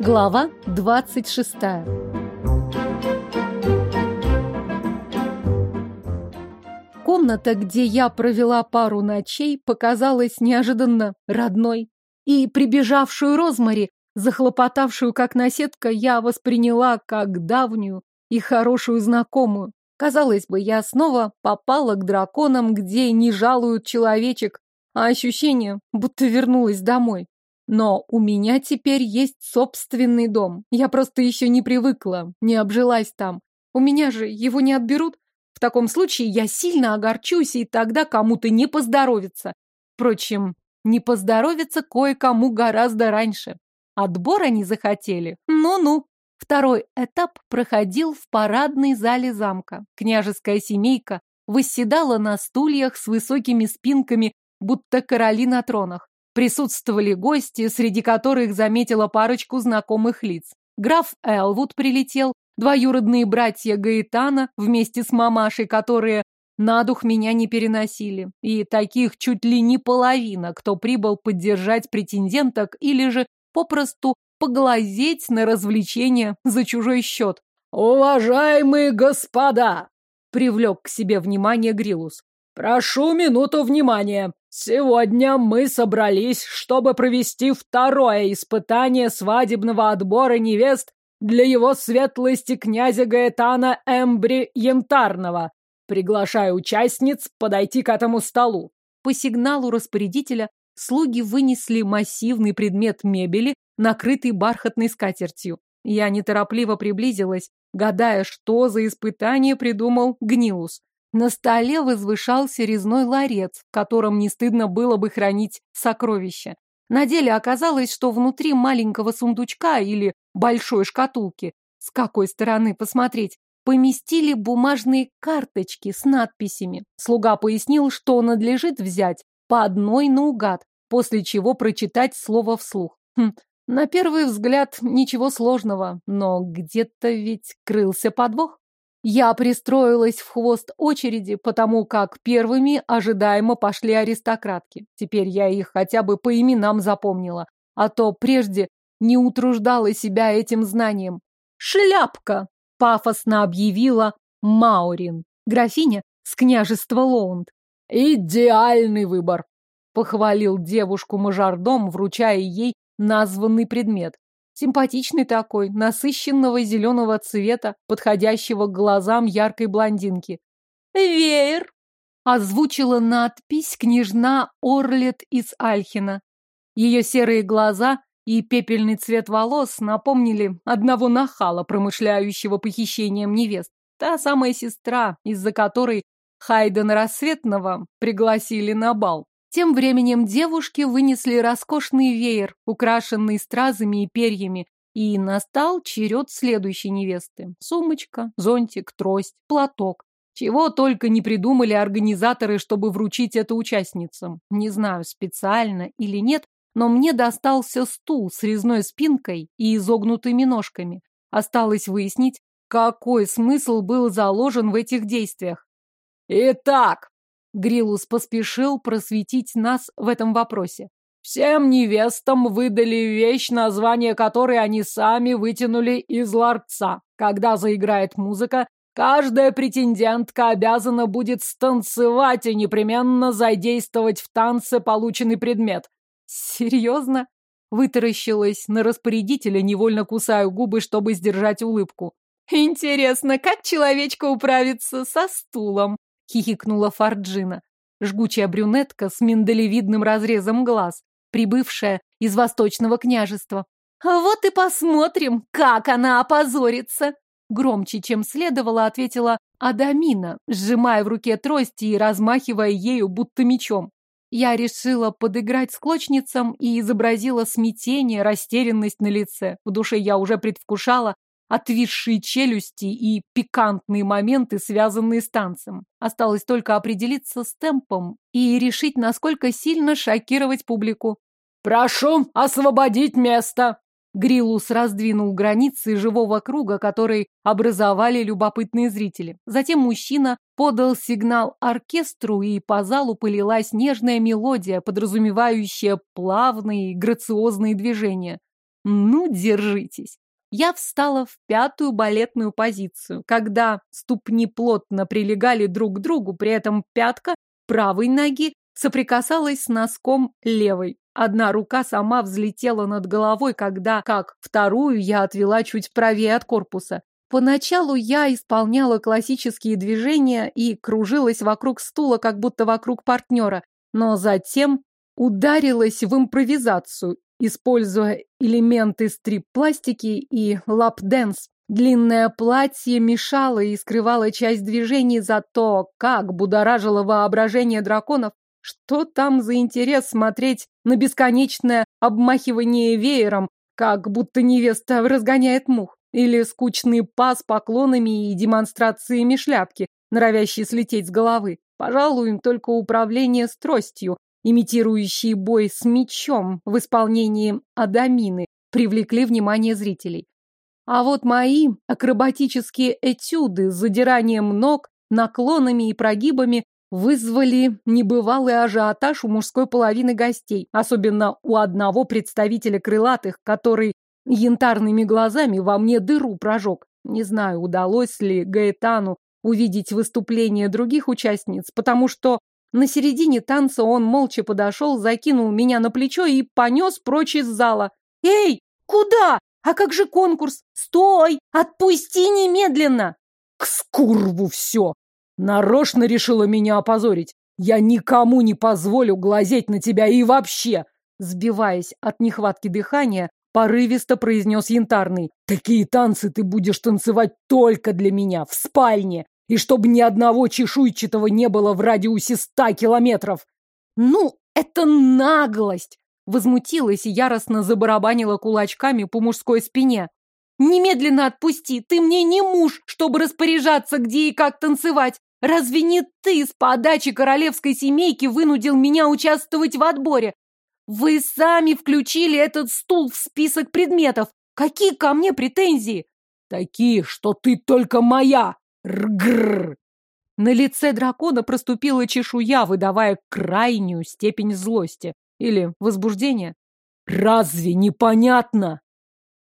Глава 26. Комната, где я провела пару ночей, показалась неожиданно родной. И прибежавшую Розмари, захлопотавшую как наседка, я восприняла как давнюю и хорошую знакомую. Казалось бы, я снова попала к драконам, где не жалуют человечек, а ощущение, будто вернулась домой. Но у меня теперь есть собственный дом. Я просто еще не привыкла, не обжилась там. У меня же его не отберут. В таком случае я сильно огорчусь, и тогда кому-то не поздоровится. Впрочем, не поздоровится кое-кому гораздо раньше. Отбор они захотели. Ну-ну. Второй этап проходил в парадной зале замка. Княжеская семейка восседала на стульях с высокими спинками, будто короли на тронах. Присутствовали гости, среди которых заметила парочку знакомых лиц. Граф Элвуд прилетел, двоюродные братья Гаэтана вместе с мамашей, которые на дух меня не переносили. И таких чуть ли не половина, кто прибыл поддержать претенденток или же попросту поглазеть на развлечения за чужой счет. «Уважаемые господа!» — привлек к себе внимание Грилус. «Прошу минуту внимания. Сегодня мы собрались, чтобы провести второе испытание свадебного отбора невест для его светлости князя Гаэтана Эмбри Янтарного. Приглашаю участниц подойти к этому столу. По сигналу распорядителя слуги вынесли массивный предмет мебели, накрытый бархатной скатертью. Я неторопливо приблизилась, гадая, что за испытание придумал Гнилус. На столе возвышался резной ларец, в котором не стыдно было бы хранить сокровища. На деле оказалось, что внутри маленького сундучка или большой шкатулки, с какой стороны посмотреть, поместили бумажные карточки с надписями. Слуга пояснил, что надлежит взять по одной наугад, после чего прочитать слово вслух. Хм, на первый взгляд ничего сложного, но где-то ведь крылся подвох. Я пристроилась в хвост очереди, потому как первыми ожидаемо пошли аристократки. Теперь я их хотя бы по именам запомнила, а то прежде не утруждала себя этим знанием. «Шляпка!» — пафосно объявила Маурин, графиня с княжества Лоунд. «Идеальный выбор!» — похвалил девушку мажордом, вручая ей названный предмет. Симпатичный такой, насыщенного зеленого цвета, подходящего к глазам яркой блондинки. «Веер!» — озвучила надпись княжна Орлет из Альхина. Ее серые глаза и пепельный цвет волос напомнили одного нахала, промышляющего похищением невест. Та самая сестра, из-за которой Хайдена Рассветного пригласили на бал. Тем временем девушки вынесли роскошный веер, украшенный стразами и перьями, и настал черед следующей невесты. Сумочка, зонтик, трость, платок. Чего только не придумали организаторы, чтобы вручить это участницам. Не знаю, специально или нет, но мне достался стул с резной спинкой и изогнутыми ножками. Осталось выяснить, какой смысл был заложен в этих действиях. «Итак, Грилус поспешил просветить нас в этом вопросе. Всем невестам выдали вещь, название которой они сами вытянули из ларца. Когда заиграет музыка, каждая претендентка обязана будет станцевать и непременно задействовать в танце полученный предмет. Серьезно? Вытаращилась на распорядителя, невольно кусаю губы, чтобы сдержать улыбку. Интересно, как человечка управится со стулом? Хихикнула Фарджина. Жгучая брюнетка с миндалевидным разрезом глаз, прибывшая из Восточного княжества. «А вот и посмотрим, как она опозорится!» Громче, чем следовало, ответила Адамина, сжимая в руке трость и размахивая ею, будто мечом. Я решила подыграть склочницам и изобразила смятение, растерянность на лице. В душе я уже предвкушала, отвисшие челюсти и пикантные моменты, связанные с танцем. Осталось только определиться с темпом и решить, насколько сильно шокировать публику. «Прошу освободить место!» Грилус раздвинул границы живого круга, который образовали любопытные зрители. Затем мужчина подал сигнал оркестру, и по залу полилась нежная мелодия, подразумевающая плавные, грациозные движения. Ну, держитесь. Я встала в пятую балетную позицию, когда ступни плотно прилегали друг к другу, при этом пятка правой ноги соприкасалась с носком левой. Одна рука сама взлетела над головой, когда, как вторую, я отвела чуть правее от корпуса. Поначалу я исполняла классические движения и кружилась вокруг стула, как будто вокруг партнера, но затем ударилась в импровизацию, используя элементы стрип-пластики и лап-дэнс. Длинное платье мешало и скрывало часть движений, зато как будоражило воображение драконов. Что там за интерес смотреть на бесконечное обмахивание веером, как будто невеста разгоняет мух? Или скучные па с поклонами и демонстрациями шляпки, норовящей слететь с головы. Пожалуй, только упражнение с тростью, имитирующий бой с мечом в исполнении Адамины, привлекли внимание зрителей. А вот мои акробатические этюды с задиранием ног, наклонами и прогибами вызвали небывалый ажиотаж у мужской половины гостей, особенно у одного представителя крылатых, который янтарными глазами во мне дыру прожег. Не знаю, удалось ли Гаэтану увидеть выступление других участниц, потому что на середине танца он молча подошел, закинул меня на плечо и понес прочь из зала. «Эй, куда? А как же конкурс? Стой! Отпусти немедленно!» «К скурву все! Нарочно решила меня опозорить. Я никому не позволю глазеть на тебя и вообще!» Сбиваясь от нехватки дыхания, Порывисто произнес Янтарный. Такие танцы ты будешь танцевать только для меня, в спальне. И чтобы ни одного чешуйчатого не было в радиусе ста километров. Ну, это наглость! Возмутилась и яростно забарабанила кулачками по мужской спине. Немедленно отпусти, ты мне не муж, чтобы распоряжаться, где и как танцевать. Разве не ты с подачи королевской семейки вынудил меня участвовать в отборе? Вы сами включили этот стул в список предметов. Какие ко мне претензии? Такие, что ты только моя. Ргрр. На лице дракона проступила чешуя, выдавая крайнюю степень злости или возбуждения. Разве непонятно?